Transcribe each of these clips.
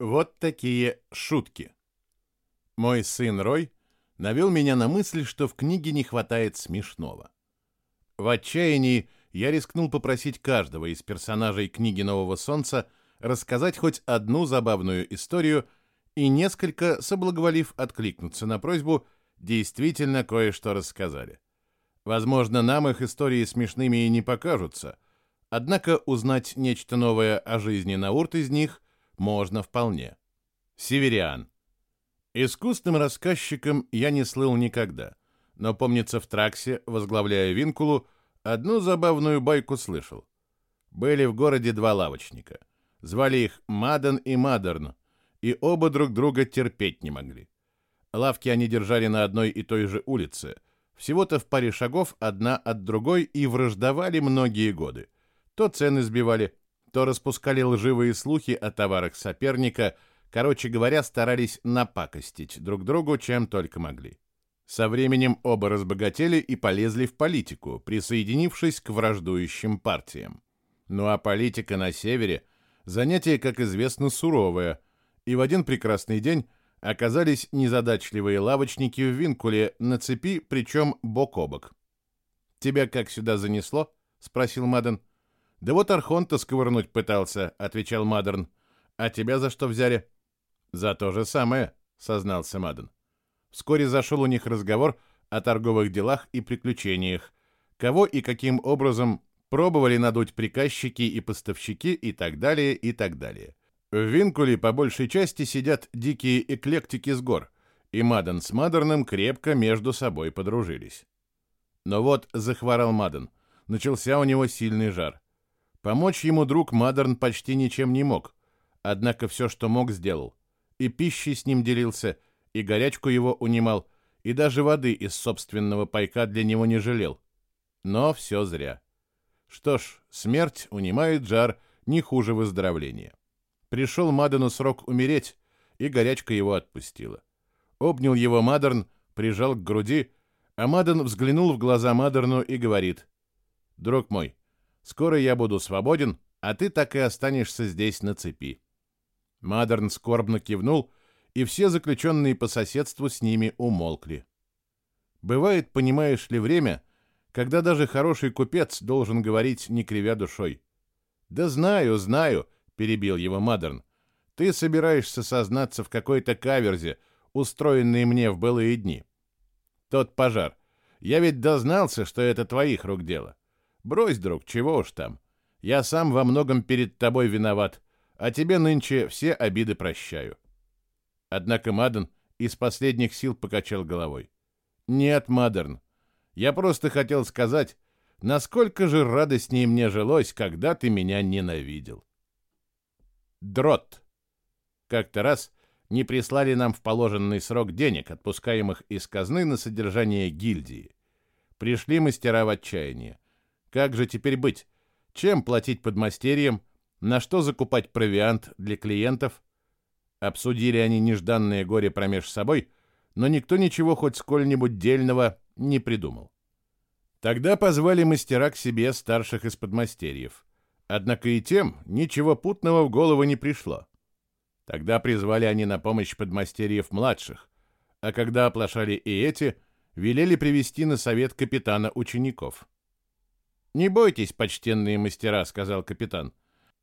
Вот такие шутки. Мой сын Рой навел меня на мысль, что в книге не хватает смешного. В отчаянии я рискнул попросить каждого из персонажей книги «Нового солнца» рассказать хоть одну забавную историю и несколько, соблаговолив откликнуться на просьбу, действительно кое-что рассказали. Возможно, нам их истории смешными и не покажутся, однако узнать нечто новое о жизни Наурт из них можно вполне. Севериан. Искусным рассказчиком я не слыл никогда, но, помнится, в Траксе, возглавляя Винкулу, одну забавную байку слышал. Были в городе два лавочника. Звали их Маден и Мадерн, и оба друг друга терпеть не могли. Лавки они держали на одной и той же улице, всего-то в паре шагов одна от другой и враждовали многие годы. То цены сбивали, то распускали лживые слухи о товарах соперника, короче говоря, старались напакостить друг другу, чем только могли. Со временем оба разбогатели и полезли в политику, присоединившись к враждующим партиям. Ну а политика на севере – занятие, как известно, суровое, и в один прекрасный день оказались незадачливые лавочники в Винкуле на цепи, причем бок о бок. «Тебя как сюда занесло?» — спросил Маден. «Да вот Архонта сковырнуть пытался», — отвечал Мадерн. «А тебя за что взяли?» «За то же самое», — сознался Маден. Вскоре зашел у них разговор о торговых делах и приключениях, кого и каким образом пробовали надуть приказчики и поставщики и так далее, и так далее. В Винкуле по большей части сидят дикие эклектики с гор, и Маден с Мадерном крепко между собой подружились. Но вот захворал Маден. Начался у него сильный жар. Помочь ему друг Мадерн почти ничем не мог, однако все, что мог, сделал. И пищей с ним делился, и горячку его унимал, и даже воды из собственного пайка для него не жалел. Но все зря. Что ж, смерть унимает жар не хуже выздоровления. Пришел Мадену срок умереть, и горячка его отпустила. Обнял его Мадерн, прижал к груди, а Маден взглянул в глаза Мадерну и говорит, «Друг мой, скоро я буду свободен, а ты так и останешься здесь на цепи». Мадерн скорбно кивнул, и все заключенные по соседству с ними умолкли. Бывает, понимаешь ли, время, когда даже хороший купец должен говорить, не кривя душой. «Да знаю, знаю», перебил его Мадерн. Ты собираешься сознаться в какой-то каверзе, устроенной мне в былые дни. Тот пожар. Я ведь дознался, что это твоих рук дело. Брось, друг, чего уж там. Я сам во многом перед тобой виноват, а тебе нынче все обиды прощаю. Однако Маден из последних сил покачал головой. Нет, Мадерн, я просто хотел сказать, насколько же радостнее мне жилось, когда ты меня ненавидел. Дрот. Как-то раз не прислали нам в положенный срок денег, отпускаемых из казны на содержание гильдии. Пришли мастера в отчаяние. Как же теперь быть? Чем платить подмастерьям? На что закупать провиант для клиентов? Обсудили они нежданное горе промеж собой, но никто ничего хоть сколь-нибудь дельного не придумал. Тогда позвали мастера к себе старших из подмастерьев. Однако и тем ничего путного в голову не пришло. Тогда призвали они на помощь подмастерьев младших, а когда оплошали и эти, велели привести на совет капитана учеников. «Не бойтесь, почтенные мастера», — сказал капитан.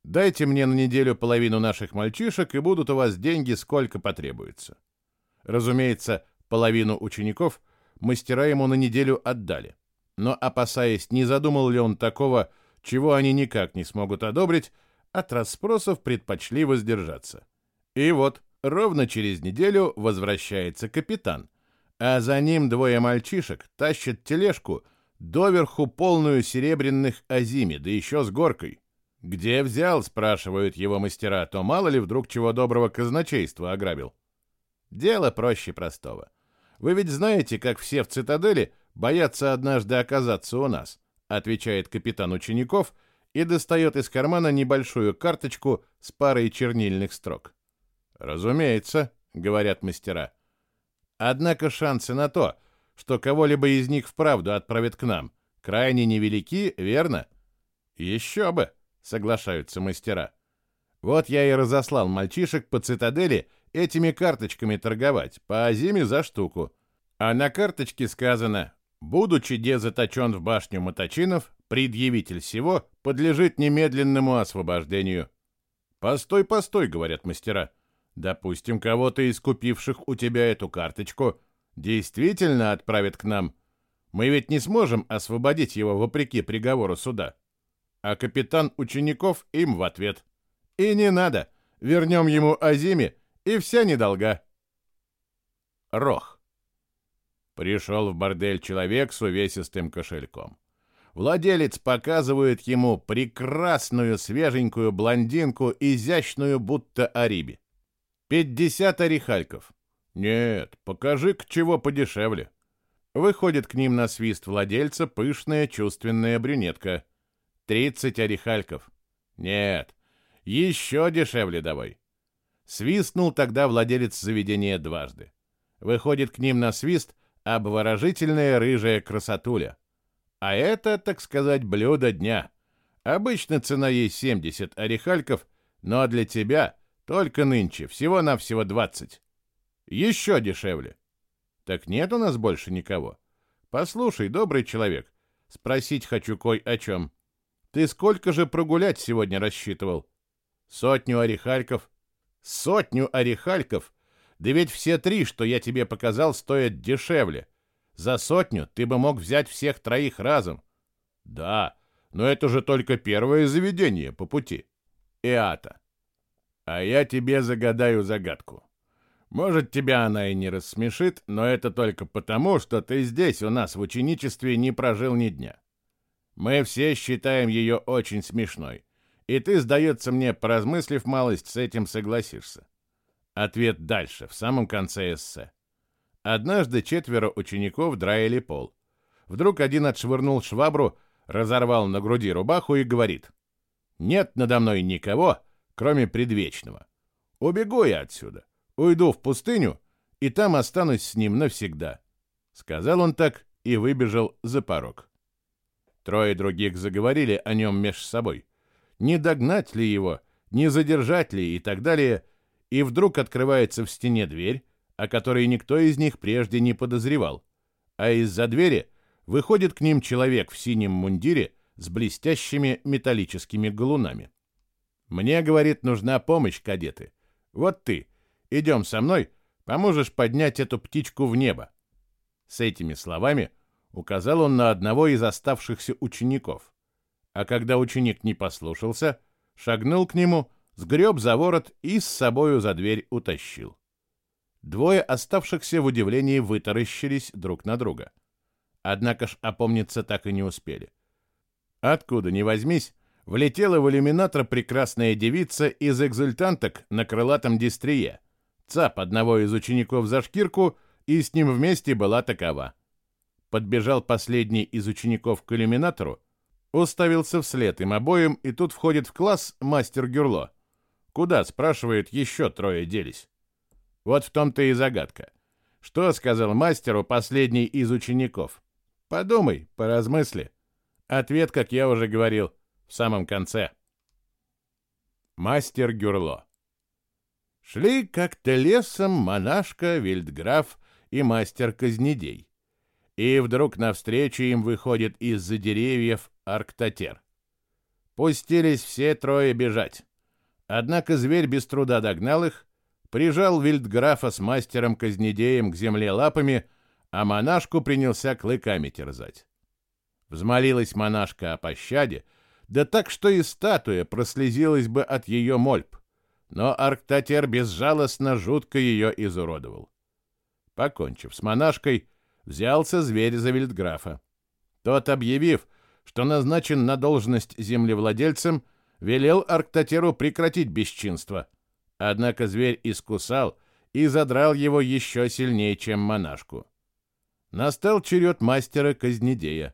«Дайте мне на неделю половину наших мальчишек, и будут у вас деньги, сколько потребуется». Разумеется, половину учеников мастера ему на неделю отдали. Но, опасаясь, не задумал ли он такого, чего они никак не смогут одобрить, от расспросов предпочли воздержаться. И вот, ровно через неделю возвращается капитан, а за ним двое мальчишек тащат тележку, доверху полную серебряных азими, да еще с горкой. «Где взял?» — спрашивают его мастера, то мало ли вдруг чего доброго казначейства ограбил. Дело проще простого. Вы ведь знаете, как все в цитадели боятся однажды оказаться у нас. — отвечает капитан учеников и достает из кармана небольшую карточку с парой чернильных строк. «Разумеется», — говорят мастера. «Однако шансы на то, что кого-либо из них вправду отправят к нам, крайне невелики, верно?» «Еще бы», — соглашаются мастера. Вот я и разослал мальчишек по цитадели этими карточками торговать, по зиме за штуку. А на карточке сказано «Будучи де заточен в башню Моточинов, предъявитель всего подлежит немедленному освобождению». «Постой, постой», — говорят мастера. «Допустим, кого-то из купивших у тебя эту карточку действительно отправят к нам. Мы ведь не сможем освободить его вопреки приговору суда». А капитан учеников им в ответ. «И не надо. Вернем ему Азиме, и вся недолга». Рох. Пришел в бордель человек с увесистым кошельком. Владелец показывает ему прекрасную свеженькую блондинку, изящную, будто Ариби. Пятьдесят орехальков. Нет, покажи к чего подешевле. Выходит к ним на свист владельца пышная чувственная брюнетка. Тридцать орехальков. Нет, еще дешевле давай. Свистнул тогда владелец заведения дважды. Выходит к ним на свист обворожительная рыжая красотуля. А это, так сказать, блюдо дня. Обычно цена ей 70 орехальков, но для тебя только нынче всего-навсего 20. Еще дешевле. Так нет у нас больше никого. Послушай, добрый человек, спросить хочу кой о чем. Ты сколько же прогулять сегодня рассчитывал? Сотню орехальков? Сотню орехальков? Да ведь все три, что я тебе показал, стоят дешевле. За сотню ты бы мог взять всех троих разом. Да, но это же только первое заведение по пути. Иата. А я тебе загадаю загадку. Может, тебя она и не рассмешит, но это только потому, что ты здесь у нас в ученичестве не прожил ни дня. Мы все считаем ее очень смешной, и ты, сдается мне, поразмыслив малость, с этим согласишься. Ответ дальше, в самом конце эссе. Однажды четверо учеников драили пол. Вдруг один отшвырнул швабру, разорвал на груди рубаху и говорит. «Нет надо мной никого, кроме предвечного. Убегу я отсюда, уйду в пустыню, и там останусь с ним навсегда». Сказал он так и выбежал за порог. Трое других заговорили о нем меж собой. Не догнать ли его, не задержать ли и так далее, и вдруг открывается в стене дверь, о которой никто из них прежде не подозревал, а из-за двери выходит к ним человек в синем мундире с блестящими металлическими галунами. «Мне, — говорит, — нужна помощь, кадеты. Вот ты, идем со мной, поможешь поднять эту птичку в небо». С этими словами указал он на одного из оставшихся учеников. А когда ученик не послушался, шагнул к нему, сгреб за ворот и с собою за дверь утащил. Двое оставшихся в удивлении вытаращились друг на друга. Однако ж опомниться так и не успели. Откуда ни возьмись, влетела в иллюминатор прекрасная девица из экзультанток на крылатом дистрие. Цап одного из учеников за шкирку, и с ним вместе была такова. Подбежал последний из учеников к иллюминатору, уставился вслед им обоим, и тут входит в класс мастер Гюрло. Куда, спрашивает, еще трое делись? Вот в том-то и загадка. Что сказал мастеру последний из учеников? Подумай, поразмысли. Ответ, как я уже говорил, в самом конце. Мастер Гюрло. Шли как-то лесом монашка, вильдграф и мастер Казнедей. И вдруг навстречу им выходит из-за деревьев Арктотер. Пустились все трое бежать. Однако зверь без труда догнал их прижал вильдграфа с мастером-казнедеем к земле лапами, а монашку принялся клыками терзать. Взмолилась монашка о пощаде, да так, что и статуя прослезилась бы от ее мольб, но Арктотер безжалостно жутко ее изуродовал. Покончив с монашкой, взялся зверь за вильдграфа. Тот, объявив, что назначен на должность землевладельцем, велел Арктотеру прекратить бесчинство — Однако зверь искусал и задрал его еще сильнее, чем монашку. Настал черед мастера Казнедея.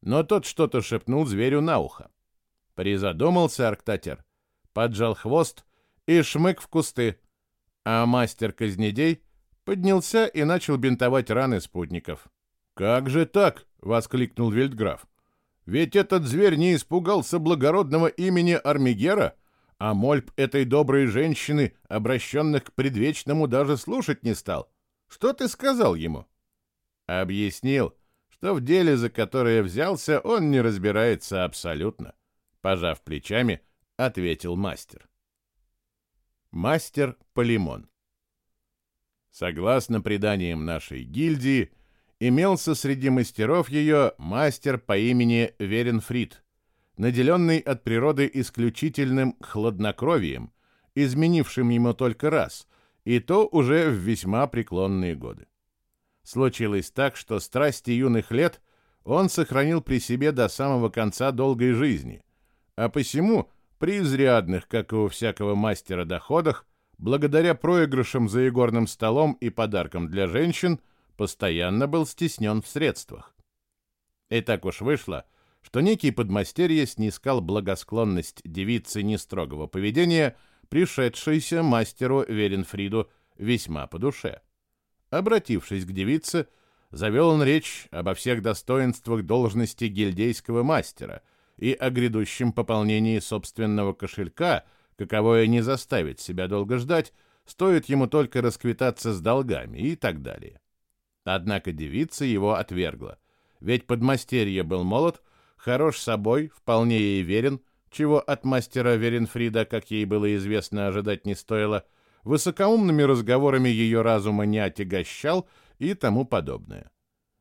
Но тот что-то шепнул зверю на ухо. Призадумался Арктатер, поджал хвост и шмык в кусты, а мастер Казнедей поднялся и начал бинтовать раны спутников. «Как же так?» — воскликнул Вильдграф. «Ведь этот зверь не испугался благородного имени Армигера, а мольб этой доброй женщины, обращенных к предвечному, даже слушать не стал. Что ты сказал ему? Объяснил, что в деле, за которое взялся, он не разбирается абсолютно. Пожав плечами, ответил мастер. Мастер Полимон Согласно преданиям нашей гильдии, имелся среди мастеров ее мастер по имени Веренфрид, наделенный от природы исключительным хладнокровием, изменившим ему только раз, и то уже в весьма преклонные годы. Случилось так, что страсти юных лет он сохранил при себе до самого конца долгой жизни, а посему при изрядных, как и у всякого мастера, доходах, благодаря проигрышам за игорным столом и подаркам для женщин, постоянно был стеснен в средствах. И так уж вышло, что некий подмастерье снискал благосклонность девицы нестрогого поведения, пришедшейся мастеру Веренфриду весьма по душе. Обратившись к девице, завел он речь обо всех достоинствах должности гильдейского мастера и о грядущем пополнении собственного кошелька, каковое не заставит себя долго ждать, стоит ему только расквитаться с долгами и так далее. Однако девица его отвергла, ведь подмастерье был молод, хорош собой, вполне ей верен, чего от мастера Веренфрида, как ей было известно, ожидать не стоило, высокоумными разговорами ее разума не отягощал и тому подобное.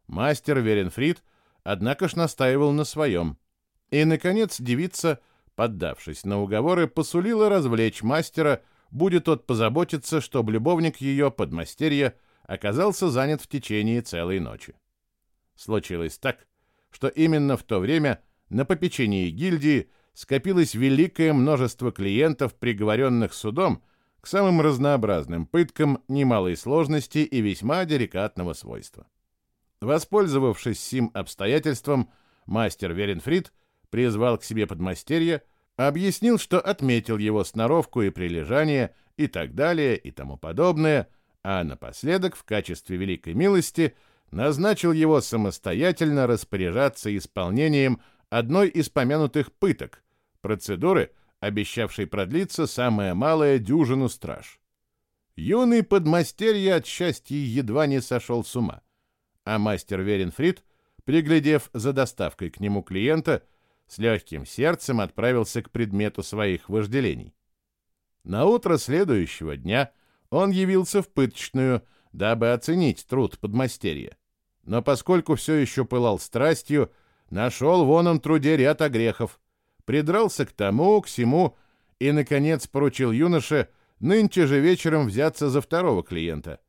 Мастер Веренфрид, однако ж, настаивал на своем. И, наконец, девица, поддавшись на уговоры, посулила развлечь мастера, будет тот позаботиться, чтобы любовник ее, подмастерье, оказался занят в течение целой ночи. Случилось так, что именно в то время на попечении гильдии скопилось великое множество клиентов, приговоренных судом к самым разнообразным пыткам немалой сложности и весьма деликатного свойства. Воспользовавшись сим обстоятельством, мастер Веренфрид призвал к себе подмастерья, объяснил, что отметил его сноровку и прилежание и так далее и тому подобное – а напоследок в качестве великой милости назначил его самостоятельно распоряжаться исполнением одной из помянутых пыток, процедуры, обещавшей продлиться самое малое дюжину страж. Юный подмастерье от счастья едва не сошел с ума, а мастер Веренфрид, приглядев за доставкой к нему клиента, с легким сердцем отправился к предмету своих вожделений. На утро следующего дня – он явился в пыточную, дабы оценить труд подмастерья. Но поскольку все еще пылал страстью, нашел в оном труде ряд огрехов, придрался к тому, к сему и, наконец, поручил юноше нынче же вечером взяться за второго клиента.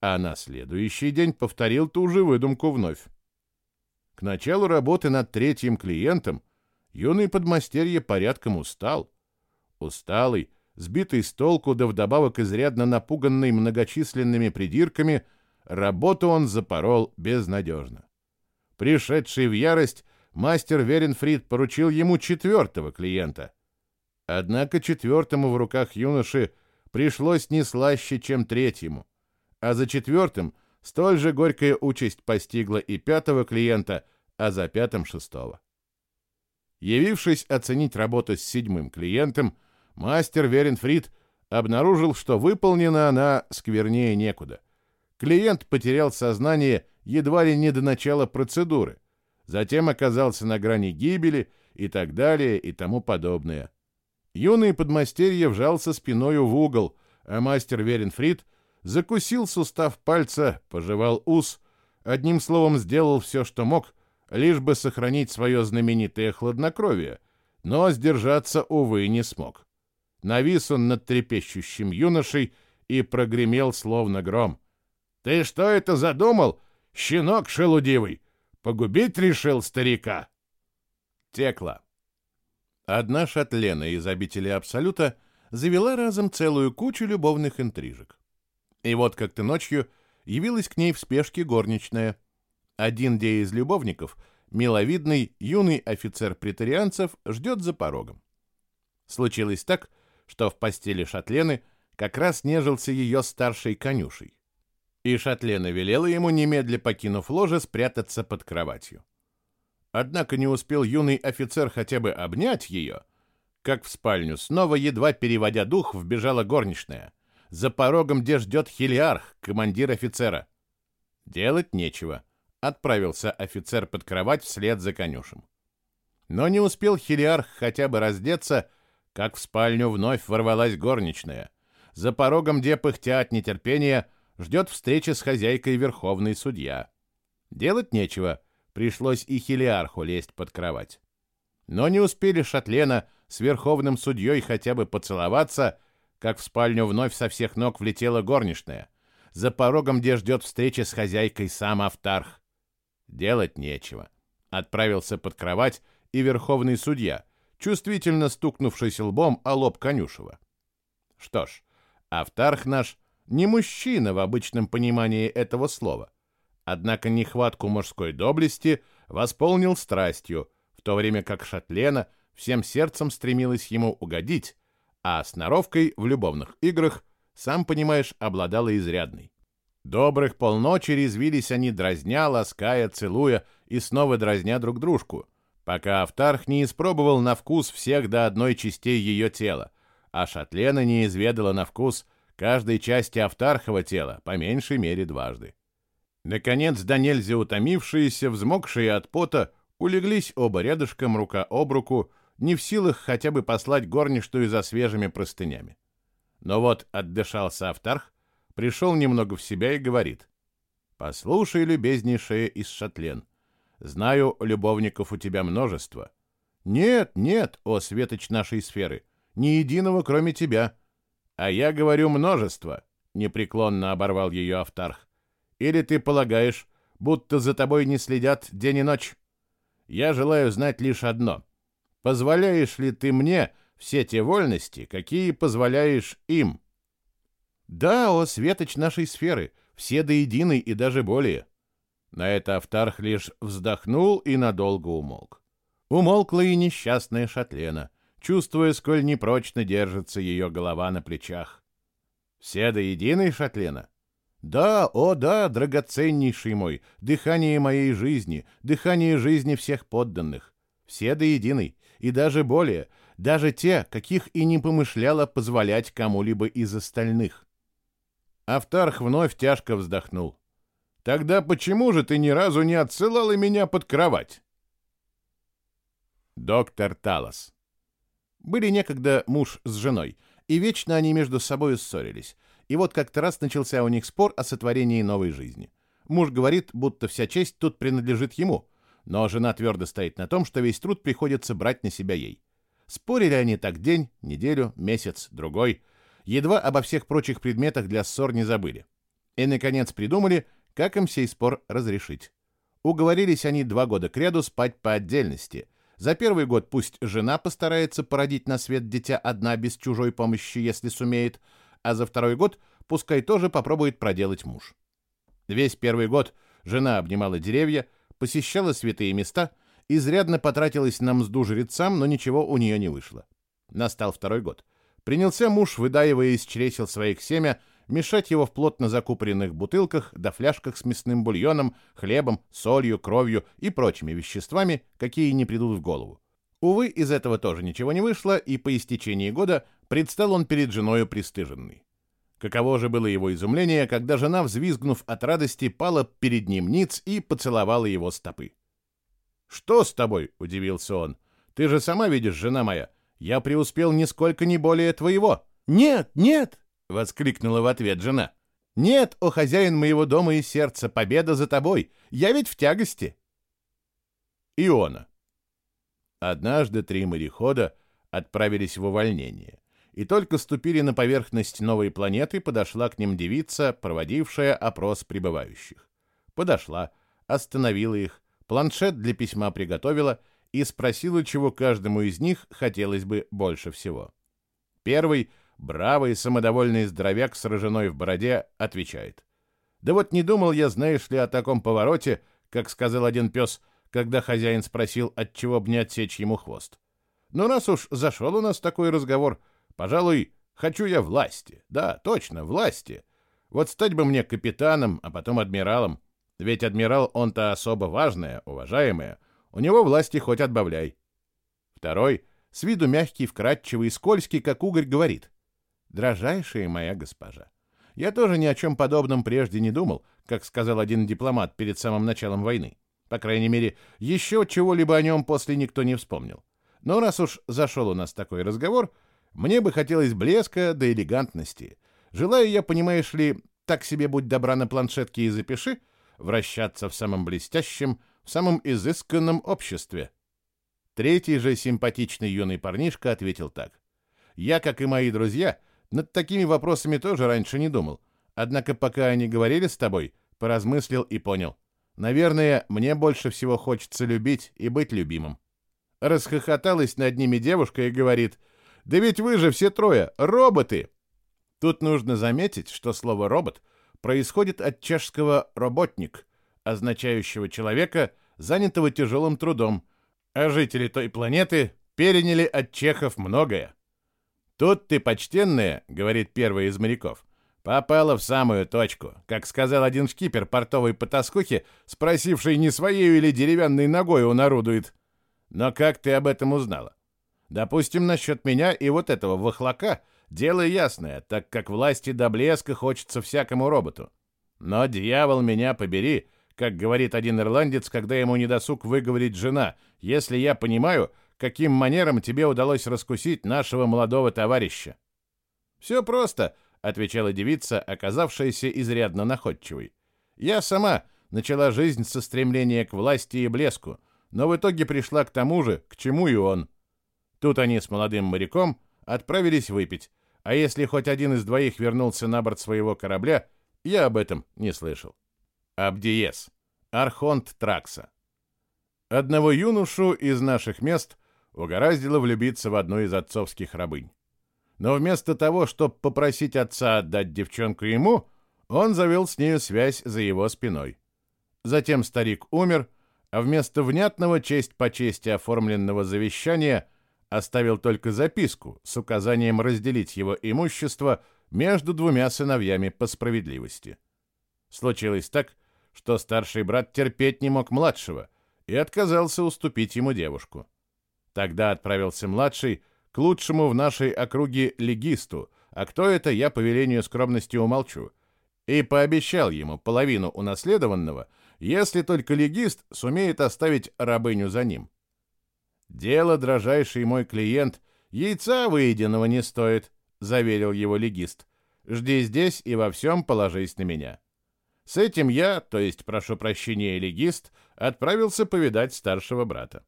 А на следующий день повторил ту же выдумку вновь. К началу работы над третьим клиентом юный подмастерье порядком устал. Усталый, сбитый с толку, да вдобавок изрядно напуганный многочисленными придирками, работу он запорол безнадежно. Пришедший в ярость, мастер Веренфрид поручил ему четвертого клиента. Однако четвертому в руках юноши пришлось не слаще, чем третьему, а за четвертым столь же горькая участь постигла и пятого клиента, а за пятым — шестого. Явившись оценить работу с седьмым клиентом, мастер Веренфрид обнаружил, что выполнена она сквернее некуда. Клиент потерял сознание едва ли не до начала процедуры, затем оказался на грани гибели и так далее и тому подобное. Юный подмастерье вжался спиною в угол, а мастер Веренфрид закусил сустав пальца, пожевал ус, одним словом сделал все, что мог, лишь бы сохранить свое знаменитое хладнокровие, но сдержаться, увы, не смог. Навис он над трепещущим юношей и прогремел словно гром. «Ты что это задумал, щенок шелудивый? Погубить решил старика?» Текла. Одна шатлена из обители Абсолюта завела разом целую кучу любовных интрижек. И вот как-то ночью явилась к ней в спешке горничная. Один де из любовников, миловидный юный офицер претарианцев, ждет за порогом. Случилось так, что в постели Шатлены как раз нежился ее старший конюшей. И Шатлена велела ему, немедля покинув ложе, спрятаться под кроватью. Однако не успел юный офицер хотя бы обнять ее, как в спальню, снова, едва переводя дух, вбежала горничная. За порогом, где ждет хелиарх, командир офицера. Делать нечего. Отправился офицер под кровать вслед за конюшем. Но не успел хелиарх хотя бы раздеться, как в спальню вновь ворвалась горничная. За порогом, где пыхтя от нетерпения, ждет встреча с хозяйкой верховный судья. Делать нечего, пришлось и хелиарху лезть под кровать. Но не успели Шатлена с верховным судьей хотя бы поцеловаться, как в спальню вновь со всех ног влетела горничная. За порогом, где ждет встреча с хозяйкой сам Автарх. Делать нечего. Отправился под кровать и верховный судья, чувствительно стукнувшись лбом о лоб Конюшева. Что ж, Автарх наш не мужчина в обычном понимании этого слова. Однако нехватку мужской доблести восполнил страстью, в то время как Шатлена всем сердцем стремилась ему угодить, а сноровкой в любовных играх, сам понимаешь, обладала изрядной. Добрых полночи резвились они, дразня, лаская, целуя и снова дразня друг дружку, пока Автарх не испробовал на вкус всех до одной частей ее тела, а Шатлена не изведала на вкус каждой части Автархова тела, по меньшей мере дважды. Наконец, до нельзя утомившиеся, взмокшие от пота, улеглись оба рядышком, рука об руку, не в силах хотя бы послать горничную за свежими простынями. Но вот отдышался Автарх, пришел немного в себя и говорит. «Послушай, любезнейшая из Шатлен, знаю, любовников у тебя множество. Нет, нет, о светоч нашей сферы, ни единого, кроме тебя. А я говорю множество», — непреклонно оборвал ее Автарх. «Или ты полагаешь, будто за тобой не следят день и ночь? Я желаю знать лишь одно. Позволяешь ли ты мне все те вольности, какие позволяешь им?» Да, о светоч нашей сферы, все до единой и даже более. На это Автарх лишь вздохнул и надолго умолк. Умолкла и несчастная Шатлена, чувствуя, сколь непрочно держится ее голова на плечах. Все до единой, Шатлена? Да, о да, драгоценнейший мой, дыхание моей жизни, дыхание жизни всех подданных. Все до единой, и даже более, даже те, каких и не помышляла позволять кому-либо из остальных. Автарх вновь тяжко вздохнул. «Тогда почему же ты ни разу не отсылала меня под кровать?» Доктор Талос. Были некогда муж с женой, и вечно они между собой ссорились. И вот как-то раз начался у них спор о сотворении новой жизни. Муж говорит, будто вся честь тут принадлежит ему, но жена твердо стоит на том, что весь труд приходится брать на себя ей. Спорили они так день, неделю, месяц, другой — едва обо всех прочих предметах для ссор не забыли. И, наконец, придумали, как им сей спор разрешить. Уговорились они два года кряду спать по отдельности. За первый год пусть жена постарается породить на свет дитя одна без чужой помощи, если сумеет, а за второй год пускай тоже попробует проделать муж. Весь первый год жена обнимала деревья, посещала святые места, изрядно потратилась на мзду жрецам, но ничего у нее не вышло. Настал второй год — Принялся муж, выдаивая из чресел своих семя, мешать его в плотно закупоренных бутылках да фляжках с мясным бульоном, хлебом, солью, кровью и прочими веществами, какие не придут в голову. Увы, из этого тоже ничего не вышло, и по истечении года предстал он перед женою пристыженный. Каково же было его изумление, когда жена, взвизгнув от радости, пала перед ним ниц и поцеловала его стопы. «Что с тобой?» — удивился он. «Ты же сама видишь, жена моя, я преуспел нисколько не более твоего». «Нет, нет!» — воскликнула в ответ жена. «Нет, о хозяин моего дома и сердца, победа за тобой! Я ведь в тягости!» Иона. Однажды три морехода отправились в увольнение, и только ступили на поверхность новой планеты, подошла к ним девица, проводившая опрос прибывающих. Подошла, остановила их, планшет для письма приготовила — и спросила, чего каждому из них хотелось бы больше всего. Первый, бравый, самодовольный здоровяк с рожаной в бороде, отвечает. «Да вот не думал я, знаешь ли, о таком повороте, как сказал один пес, когда хозяин спросил, от чего бы не отсечь ему хвост. Но раз уж зашел у нас такой разговор, пожалуй, хочу я власти. Да, точно, власти. Вот стать бы мне капитаном, а потом адмиралом. Ведь адмирал он-то особо важное, уважаемое, у него власти хоть отбавляй. Второй, с виду мягкий, вкрадчивый, скользкий, как угорь, говорит. «Дрожайшая моя госпожа, я тоже ни о чем подобном прежде не думал, как сказал один дипломат перед самым началом войны. По крайней мере, еще чего-либо о нем после никто не вспомнил. Но раз уж зашел у нас такой разговор, мне бы хотелось блеска до элегантности. Желаю я, понимаешь ли, так себе будь добра на планшетке и запиши, вращаться в самом блестящем, самом изысканном обществе. Третий же симпатичный юный парнишка ответил так. Я, как и мои друзья, над такими вопросами тоже раньше не думал. Однако пока они говорили с тобой, поразмыслил и понял. Наверное, мне больше всего хочется любить и быть любимым. Расхохоталась над ними девушка и говорит, «Да ведь вы же все трое роботы!» Тут нужно заметить, что слово «робот» происходит от чешского «работник», означающего человека, занятого тяжелым трудом, а жители той планеты переняли от чехов многое. «Тут ты, почтенная», — говорит первый из моряков, Попала в самую точку, как сказал один шкипер портовой потаскухи, спросивший, не своей или деревянной ногой он орудует. Но как ты об этом узнала? Допустим, насчет меня и вот этого вахлака дело ясное, так как власти до блеска хочется всякому роботу. Но дьявол меня побери, как говорит один ирландец, когда ему не досуг выговорить жена, если я понимаю, каким манером тебе удалось раскусить нашего молодого товарища. Все просто —— отвечала девица, оказавшаяся изрядно находчивой. «Я сама начала жизнь со стремления к власти и блеску, но в итоге пришла к тому же, к чему и он. Тут они с молодым моряком отправились выпить, а если хоть один из двоих вернулся на борт своего корабля, я об этом не слышал. Абдиес. Архонт Тракса. Одного юношу из наших мест угораздило влюбиться в одну из отцовских рабынь. Но вместо того, чтобы попросить отца отдать девчонку ему, он завел с нею связь за его спиной. Затем старик умер, а вместо внятного честь по чести оформленного завещания оставил только записку с указанием разделить его имущество между двумя сыновьями по справедливости. Случилось так, что старший брат терпеть не мог младшего и отказался уступить ему девушку. Тогда отправился младший, к лучшему в нашей округе легисту, а кто это, я по велению скромности умолчу, и пообещал ему половину унаследованного, если только легист сумеет оставить рабыню за ним. «Дело, дрожайший мой клиент, яйца выеденного не стоит», — заверил его легист. «Жди здесь и во всем положись на меня». С этим я, то есть, прошу прощения, легист, отправился повидать старшего брата.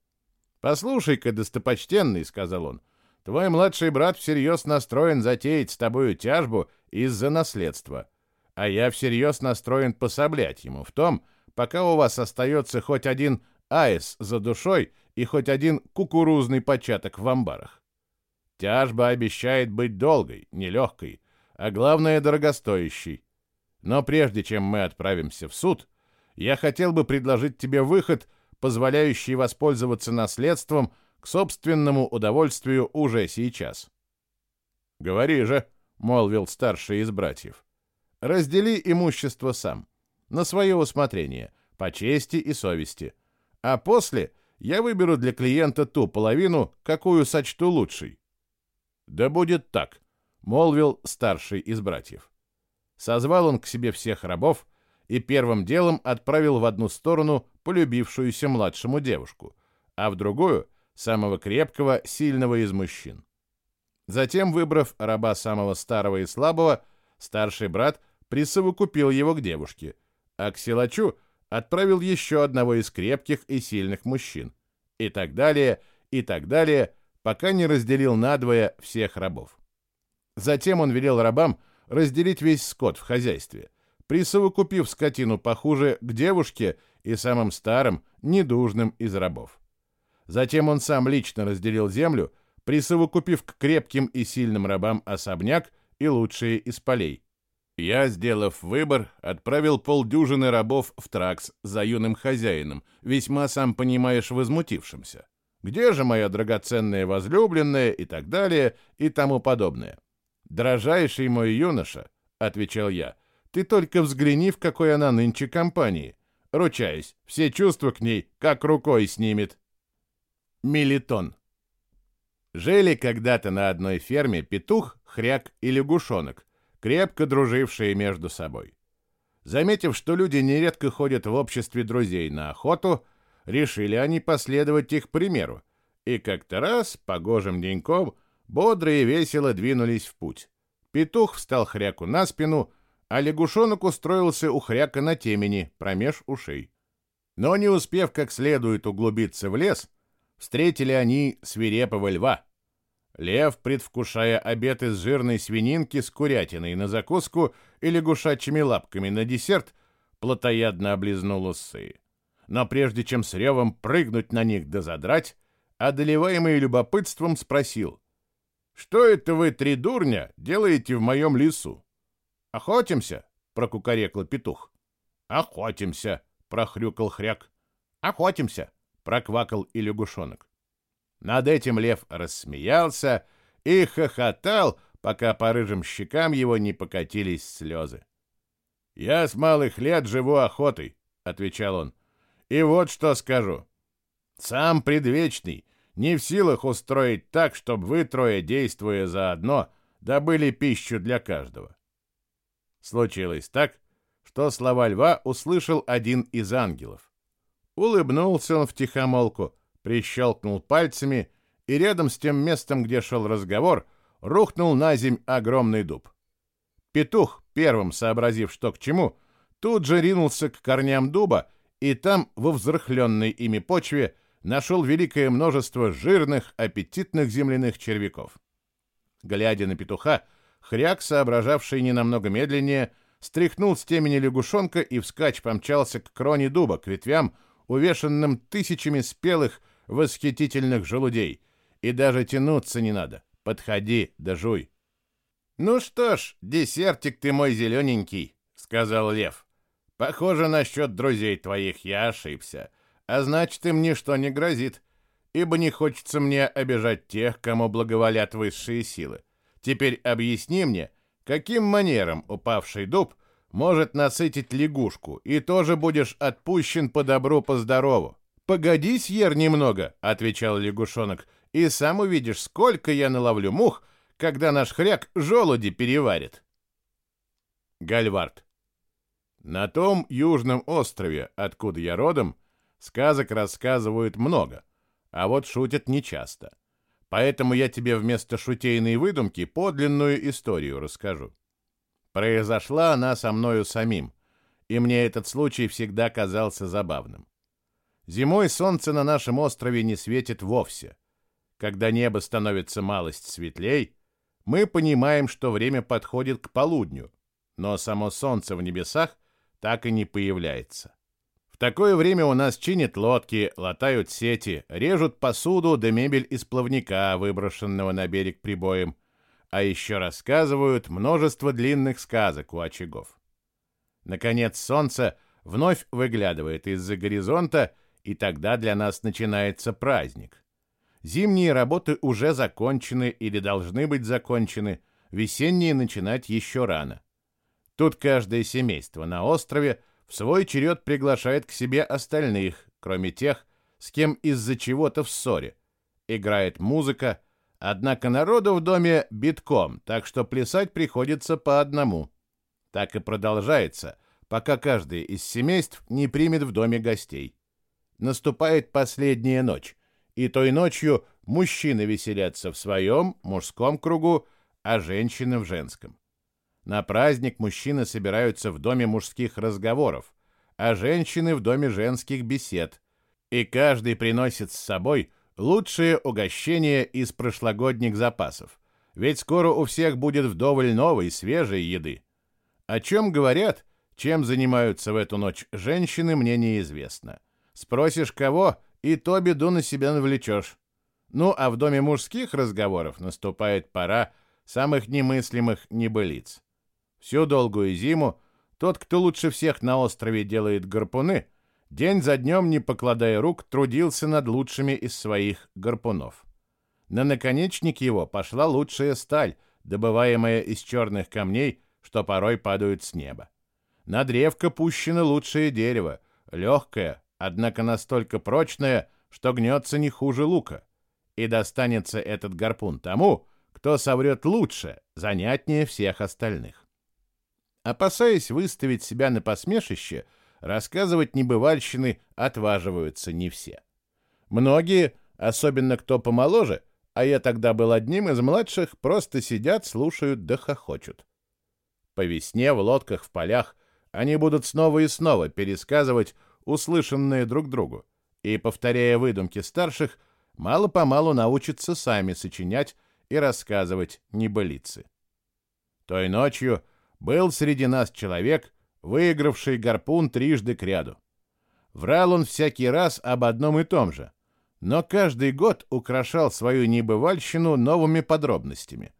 «Послушай-ка, достопочтенный», — сказал он, Твой младший брат всерьез настроен затеять с тобою тяжбу из-за наследства, а я всерьез настроен пособлять ему в том, пока у вас остается хоть один аис за душой и хоть один кукурузный початок в амбарах. Тяжба обещает быть долгой, нелегкой, а главное дорогостоящей. Но прежде чем мы отправимся в суд, я хотел бы предложить тебе выход, позволяющий воспользоваться наследством к собственному удовольствию уже сейчас. «Говори же», — молвил старший из братьев, — «раздели имущество сам, на свое усмотрение, по чести и совести, а после я выберу для клиента ту половину, какую сочту лучшей». «Да будет так», — молвил старший из братьев. Созвал он к себе всех рабов и первым делом отправил в одну сторону полюбившуюся младшему девушку, а в другую — самого крепкого, сильного из мужчин. Затем, выбрав раба самого старого и слабого, старший брат присовокупил его к девушке, а к силачу отправил еще одного из крепких и сильных мужчин. И так далее, и так далее, пока не разделил надвое всех рабов. Затем он велел рабам разделить весь скот в хозяйстве, присовокупив скотину похуже к девушке и самым старым, недужным из рабов. Затем он сам лично разделил землю, присовокупив к крепким и сильным рабам особняк и лучшие из полей. Я, сделав выбор, отправил полдюжины рабов в Тракс за юным хозяином, весьма, сам понимаешь, возмутившимся. Где же моя драгоценная возлюбленная и так далее и тому подобное? «Дрожайший мой юноша», — отвечал я, — «ты только взгляни, в какой она нынче компании. Ручаюсь, все чувства к ней как рукой снимет». Мелитон. Жили когда-то на одной ферме петух, хряк и лягушонок, крепко дружившие между собой. Заметив, что люди нередко ходят в обществе друзей на охоту, решили они последовать их примеру, и как-то раз, погожим деньком, бодро и весело двинулись в путь. Петух встал хряку на спину, а лягушонок устроился у хряка на темени, промеж ушей. Но не успев как следует углубиться в лес, встретили они свирепого льва. Лев, предвкушая обед из жирной свининки с курятиной на закуску и лягушачьими лапками на десерт, плотоядно облизнул усы. Но прежде чем с ревом прыгнуть на них да задрать, одолеваемый любопытством спросил, «Что это вы, три дурня, делаете в моем лесу?» «Охотимся», — прокукарекал петух. «Охотимся», — прохрюкал хряк. «Охотимся», — проквакал и лягушонок. Над этим лев рассмеялся и хохотал, пока по рыжим щекам его не покатились слезы. «Я с малых лет живу охотой», — отвечал он. «И вот что скажу. Сам предвечный не в силах устроить так, чтобы вы трое, действуя заодно, добыли пищу для каждого. Случилось так, что слова льва услышал один из ангелов. Улыбнулся он втихомолку, прищелкнул пальцами, и рядом с тем местом, где шел разговор, рухнул на земь огромный дуб. Петух, первым сообразив, что к чему, тут же ринулся к корням дуба, и там, во взрыхленной ими почве, нашел великое множество жирных, аппетитных земляных червяков. Глядя на петуха, хряк, соображавший ненамного медленнее, стряхнул с темени лягушонка и вскачь помчался к кроне дуба, к ветвям, увешанным тысячами спелых, восхитительных желудей. И даже тянуться не надо. Подходи, да жуй. «Ну что ж, десертик ты мой зелененький», — сказал лев. «Похоже, насчет друзей твоих я ошибся а значит, им ничто не грозит, ибо не хочется мне обижать тех, кому благоволят высшие силы. Теперь объясни мне, каким манером упавший дуб может насытить лягушку, и тоже будешь отпущен по добру, по здорову. «Погоди, съер немного», — отвечал лягушонок, «и сам увидишь, сколько я наловлю мух, когда наш хряк желуди переварит». Гальвард. На том южном острове, откуда я родом, Сказок рассказывают много, а вот шутят нечасто. Поэтому я тебе вместо шутейной выдумки подлинную историю расскажу. Произошла она со мною самим, и мне этот случай всегда казался забавным. Зимой солнце на нашем острове не светит вовсе. Когда небо становится малость светлей, мы понимаем, что время подходит к полудню, но само солнце в небесах так и не появляется такое время у нас чинят лодки, латают сети, режут посуду да мебель из плавника, выброшенного на берег прибоем, а еще рассказывают множество длинных сказок у очагов. Наконец солнце вновь выглядывает из-за горизонта, и тогда для нас начинается праздник. Зимние работы уже закончены или должны быть закончены, весенние начинать еще рано. Тут каждое семейство на острове в свой черед приглашает к себе остальных, кроме тех, с кем из-за чего-то в ссоре. Играет музыка, однако народу в доме битком, так что плясать приходится по одному. Так и продолжается, пока каждый из семейств не примет в доме гостей. Наступает последняя ночь, и той ночью мужчины веселятся в своем мужском кругу, а женщины в женском. На праздник мужчины собираются в доме мужских разговоров, а женщины в доме женских бесед, и каждый приносит с собой лучшее угощение из прошлогодних запасов, ведь скоро у всех будет вдоволь новой, свежей еды. О чем говорят, чем занимаются в эту ночь женщины, мне неизвестно. Спросишь кого, и то беду на себя навлечешь. Ну, а в доме мужских разговоров наступает пора самых немыслимых небылиц. Всю долгую зиму тот, кто лучше всех на острове делает гарпуны, день за днем, не покладая рук, трудился над лучшими из своих гарпунов. На наконечник его пошла лучшая сталь, добываемая из черных камней, что порой падают с неба. На древко пущено лучшее дерево, легкое, однако настолько прочное, что гнется не хуже лука. И достанется этот гарпун тому, кто соврет лучше, занятнее всех остальных. Опасаясь выставить себя на посмешище, рассказывать небывальщины отваживаются не все. Многие, особенно кто помоложе, а я тогда был одним из младших, просто сидят, слушают да хохочут. По весне в лодках в полях они будут снова и снова пересказывать услышанные друг другу и, повторяя выдумки старших, мало-помалу научатся сами сочинять и рассказывать небылицы. Той ночью был среди нас человек, выигравший гарпун трижды кряду. Врал он всякий раз об одном и том же, но каждый год украшал свою небывальщину новыми подробностями,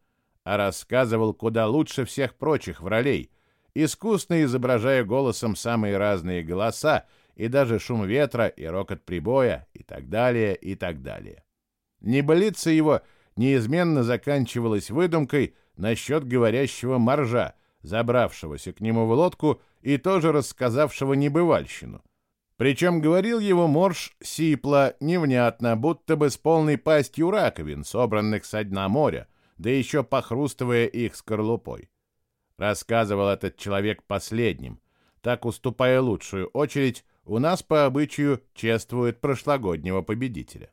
а рассказывал куда лучше всех прочих вралей, искусно изображая голосом самые разные голоса и даже шум ветра и рокот прибоя и так далее, и так далее. Небылица его неизменно заканчивалась выдумкой насчет говорящего моржа, забравшегося к нему в лодку и тоже рассказавшего небывальщину. Причем говорил его морж сипло, невнятно, будто бы с полной пастью раковин, собранных со дна моря, да еще похрустывая их скорлупой. Рассказывал этот человек последним. Так, уступая лучшую очередь, у нас по обычаю чествуют прошлогоднего победителя.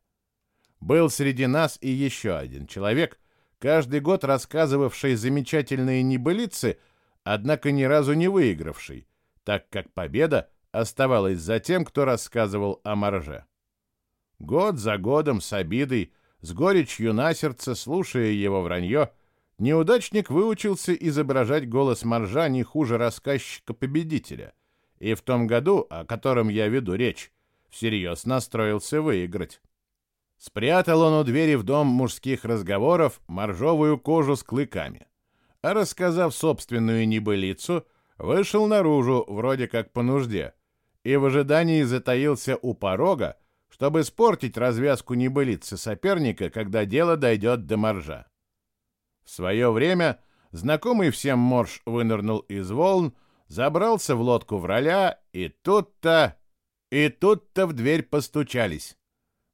Был среди нас и еще один человек, каждый год рассказывавший замечательные небылицы, однако ни разу не выигравший, так как победа оставалась за тем, кто рассказывал о Марже. Год за годом с обидой, с горечью на сердце, слушая его вранье, неудачник выучился изображать голос Маржа не хуже рассказчика-победителя, и в том году, о котором я веду речь, всерьез настроился выиграть. Спрятал он у двери в дом мужских разговоров моржовую кожу с клыками. А рассказав собственную небылицу, вышел наружу, вроде как по нужде, и в ожидании затаился у порога, чтобы испортить развязку небылицы соперника, когда дело дойдет до моржа. В свое время знакомый всем морж вынырнул из волн, забрался в лодку в роля, и тут-то... И тут-то в дверь постучались.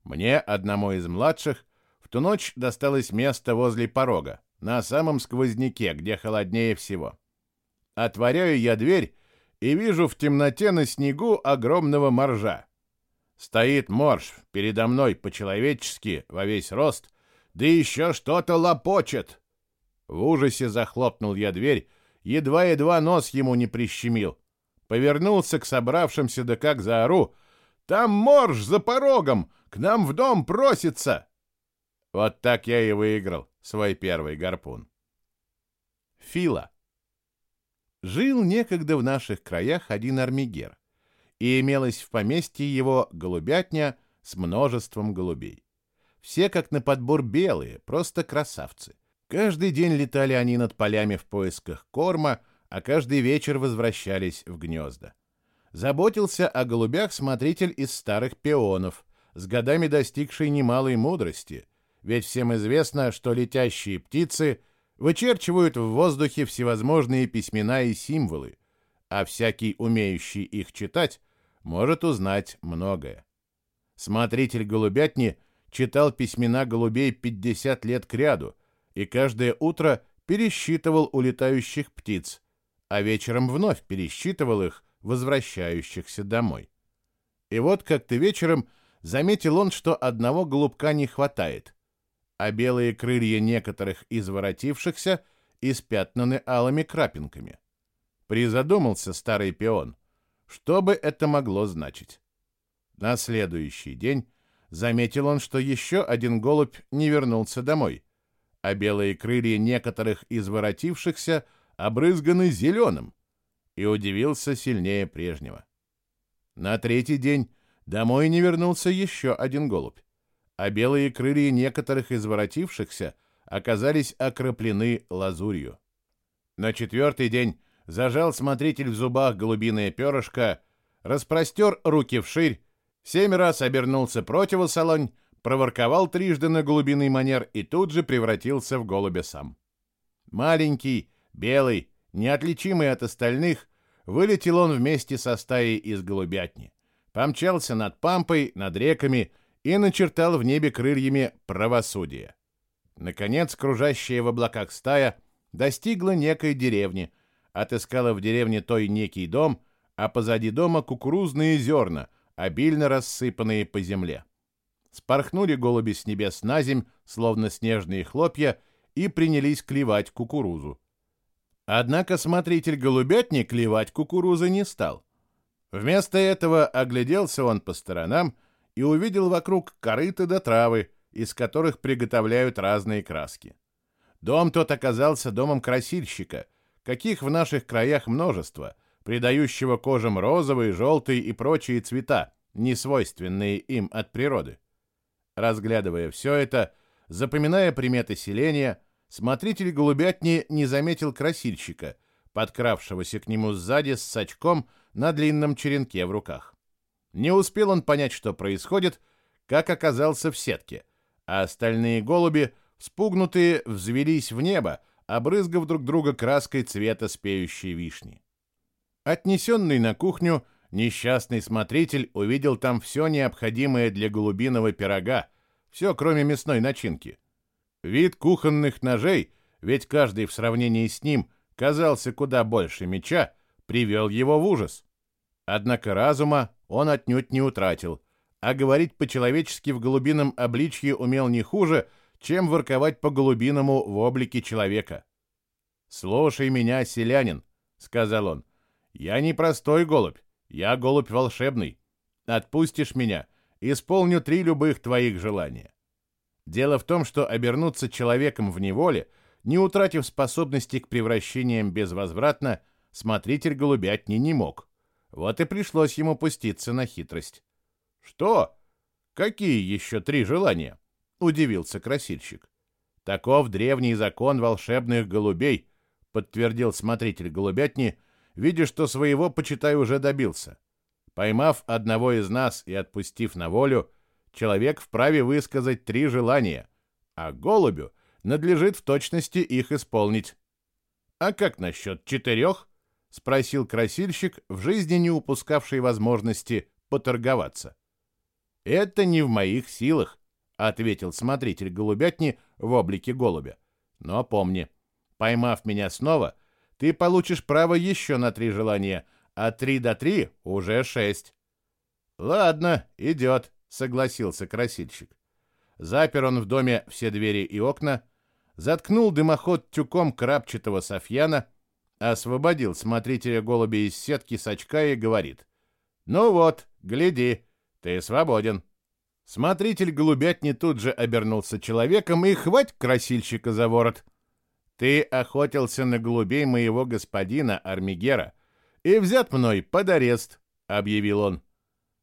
Мне, одному из младших, в ту ночь досталось место возле порога, на самом сквозняке, где холоднее всего. Отворяю я дверь и вижу в темноте на снегу огромного моржа. Стоит морж передо мной по-человечески во весь рост, да еще что-то лопочет. В ужасе захлопнул я дверь, едва-едва нос ему не прищемил. Повернулся к собравшимся, да как заору. «Там морж за порогом! К нам в дом просится!» Вот так я и выиграл свой первый гарпун. Фила. Жил некогда в наших краях один армигер, и имелась в поместье его голубятня с множеством голубей. Все как на подбор белые, просто красавцы. Каждый день летали они над полями в поисках корма, а каждый вечер возвращались в гнезда. Заботился о голубях смотритель из старых пионов, с годами достигший немалой мудрости, ведь всем известно, что летящие птицы вычерчивают в воздухе всевозможные письмена и символы, а всякий, умеющий их читать, может узнать многое. Смотритель голубятни читал письмена голубей 50 лет кряду и каждое утро пересчитывал улетающих птиц, а вечером вновь пересчитывал их, возвращающихся домой. И вот как-то вечером заметил он, что одного голубка не хватает, а белые крылья некоторых из воротившихся испятнаны алыми крапинками. Призадумался старый пион, что бы это могло значить. На следующий день заметил он, что еще один голубь не вернулся домой, а белые крылья некоторых из воротившихся обрызганы зеленым, и удивился сильнее прежнего. На третий день Домой не вернулся еще один голубь, а белые крылья некоторых из воротившихся оказались окроплены лазурью. На четвертый день зажал смотритель в зубах голубиное перышко, распростер руки вширь, семь раз обернулся противосолонь, проворковал трижды на голубиный манер и тут же превратился в голубя сам. Маленький, белый, неотличимый от остальных, вылетел он вместе со стаей из голубятни помчался над пампой, над реками и начертал в небе крыльями правосудие. Наконец, кружащая в облаках стая достигла некой деревни, отыскала в деревне той некий дом, а позади дома кукурузные зерна, обильно рассыпанные по земле. Спорхнули голуби с небес на земь, словно снежные хлопья, и принялись клевать кукурузу. Однако смотритель голубятни клевать кукурузы не стал. Вместо этого огляделся он по сторонам и увидел вокруг корыта до травы, из которых приготовляют разные краски. Дом тот оказался домом красильщика, каких в наших краях множество, придающего кожам розовые, желтые и прочие цвета, несвойственные им от природы. Разглядывая все это, запоминая приметы селения, смотритель голубятни не заметил красильщика, подкравшегося к нему сзади с сачком на длинном черенке в руках. Не успел он понять, что происходит, как оказался в сетке, а остальные голуби, спугнутые, взвелись в небо, обрызгав друг друга краской цвета спеющей вишни. Отнесенный на кухню, несчастный смотритель увидел там все необходимое для голубиного пирога, все, кроме мясной начинки. Вид кухонных ножей, ведь каждый в сравнении с ним казался куда больше меча, привел его в ужас. Однако разума он отнюдь не утратил, а говорить по-человечески в голубином обличье умел не хуже, чем ворковать по-голубиному в облике человека. «Слушай меня, селянин», — сказал он, — «я не простой голубь, я голубь волшебный. Отпустишь меня, исполню три любых твоих желания». Дело в том, что обернуться человеком в неволе, не утратив способности к превращениям безвозвратно, смотритель голубятни не мог. Вот и пришлось ему пуститься на хитрость. «Что? Какие еще три желания?» — удивился красильщик. «Таков древний закон волшебных голубей», — подтвердил смотритель голубятни, видя, что своего, почитай, уже добился. Поймав одного из нас и отпустив на волю, человек вправе высказать три желания, а голубю надлежит в точности их исполнить. «А как насчет четырех?» — спросил красильщик, в жизни не упускавший возможности поторговаться. «Это не в моих силах», — ответил смотритель голубятни в облике голубя. «Но помни, поймав меня снова, ты получишь право еще на три желания, а три до три — уже шесть». «Ладно, идет», — согласился красильщик. Запер он в доме все двери и окна, заткнул дымоход тюком крапчатого софьяна — освободил смотрителя голуби из сетки с очка и говорит. «Ну вот, гляди, ты свободен». Смотритель голубятни тут же обернулся человеком и хвать красильщика за ворот. «Ты охотился на голубей моего господина Армигера и взят мной под арест», — объявил он.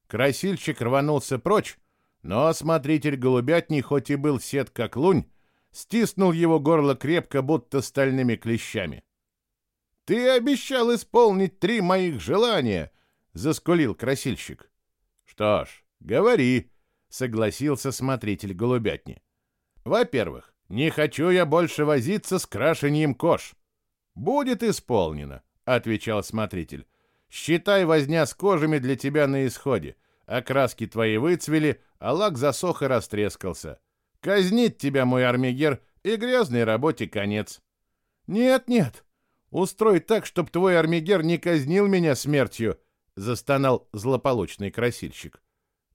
Красильщик рванулся прочь, но смотритель голубятни, хоть и был сет как лунь, стиснул его горло крепко, будто стальными клещами. «Ты обещал исполнить три моих желания!» — заскулил красильщик. «Что ж, говори», — согласился смотритель голубятни. «Во-первых, не хочу я больше возиться с крашением кож». «Будет исполнено», — отвечал смотритель. «Считай, возня с кожами для тебя на исходе. Окраски твои выцвели, а лак засох и растрескался. Казнить тебя, мой армигер, и грязной работе конец». «Нет-нет», Устроить так, чтобы твой армигер не казнил меня смертью, застонал злополучный красильщик.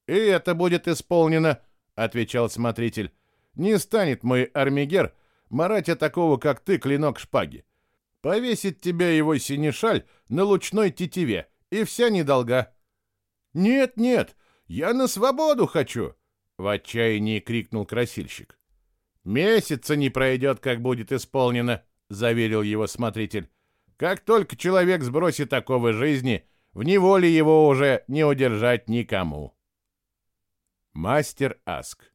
И это будет исполнено, отвечал смотритель. Не станет мой армигер марать от такого, как ты, клинок шпаги. Повесит тебя его синешаль на лучной тетиве, и вся недолга. Нет, нет, я на свободу хочу, в отчаянии крикнул красильщик. Месяца не пройдет, как будет исполнено, — заверил его смотритель. «Как только человек сбросит такого жизни, в неволе его уже не удержать никому». Мастер Аск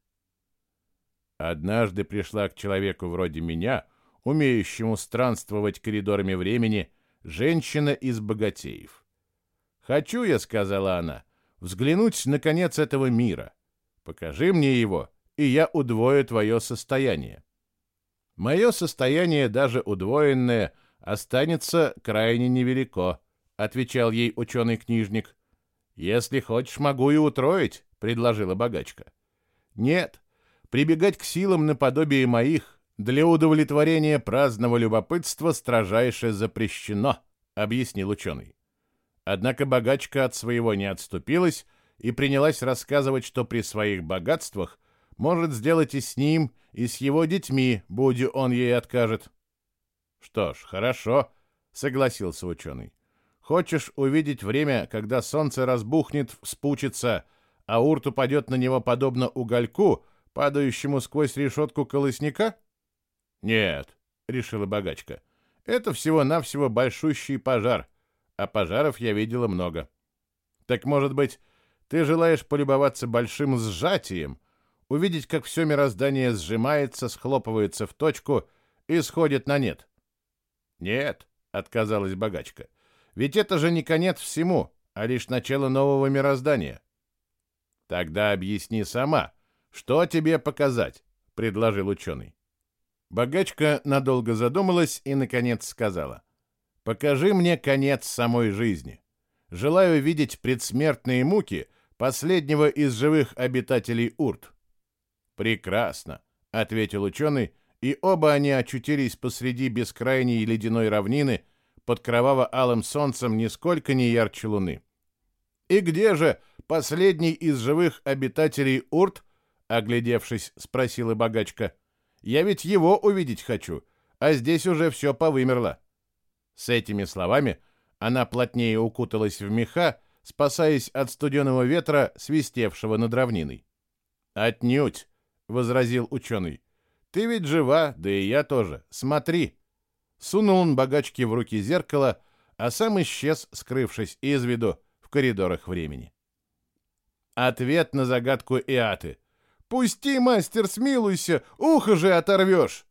Однажды пришла к человеку вроде меня, умеющему странствовать коридорами времени, женщина из богатеев. «Хочу я», — сказала она, — «взглянуть на конец этого мира. Покажи мне его, и я удвою твое состояние». Мое состояние, даже удвоенное, останется крайне невелико, отвечал ей ученый-книжник. Если хочешь, могу и утроить, предложила богачка. Нет, прибегать к силам наподобие моих для удовлетворения праздного любопытства строжайше запрещено, объяснил ученый. Однако богачка от своего не отступилась и принялась рассказывать, что при своих богатствах может сделать и с ним, и с его детьми, будь он ей откажет. Что ж, хорошо, согласился ученый. Хочешь увидеть время, когда солнце разбухнет, вспучится, а урт упадет на него подобно угольку, падающему сквозь решетку колосника? Нет, решила богачка. Это всего-навсего большущий пожар, а пожаров я видела много. Так, может быть, ты желаешь полюбоваться большим сжатием, увидеть, как все мироздание сжимается, схлопывается в точку и сходит на нет? Нет, отказалась богачка. Ведь это же не конец всему, а лишь начало нового мироздания. Тогда объясни сама, что тебе показать, предложил ученый. Богачка надолго задумалась и, наконец, сказала. «Покажи мне конец самой жизни. Желаю видеть предсмертные муки последнего из живых обитателей Урт». «Прекрасно», — ответил ученый, и оба они очутились посреди бескрайней ледяной равнины под кроваво-алым солнцем нисколько не ярче луны. «И где же последний из живых обитателей Урт?» — оглядевшись, спросила богачка. Я ведь его увидеть хочу, а здесь уже все повымерло». С этими словами она плотнее укуталась в меха, спасаясь от студеного ветра, свистевшего над равниной. «Отнюдь», — возразил ученый. «Ты ведь жива, да и я тоже. Смотри». Сунул он богачке в руки зеркало, а сам исчез, скрывшись из виду в коридорах времени. Ответ на загадку Иаты. «Пусти, мастер, смилуйся, ухо же оторвешь!»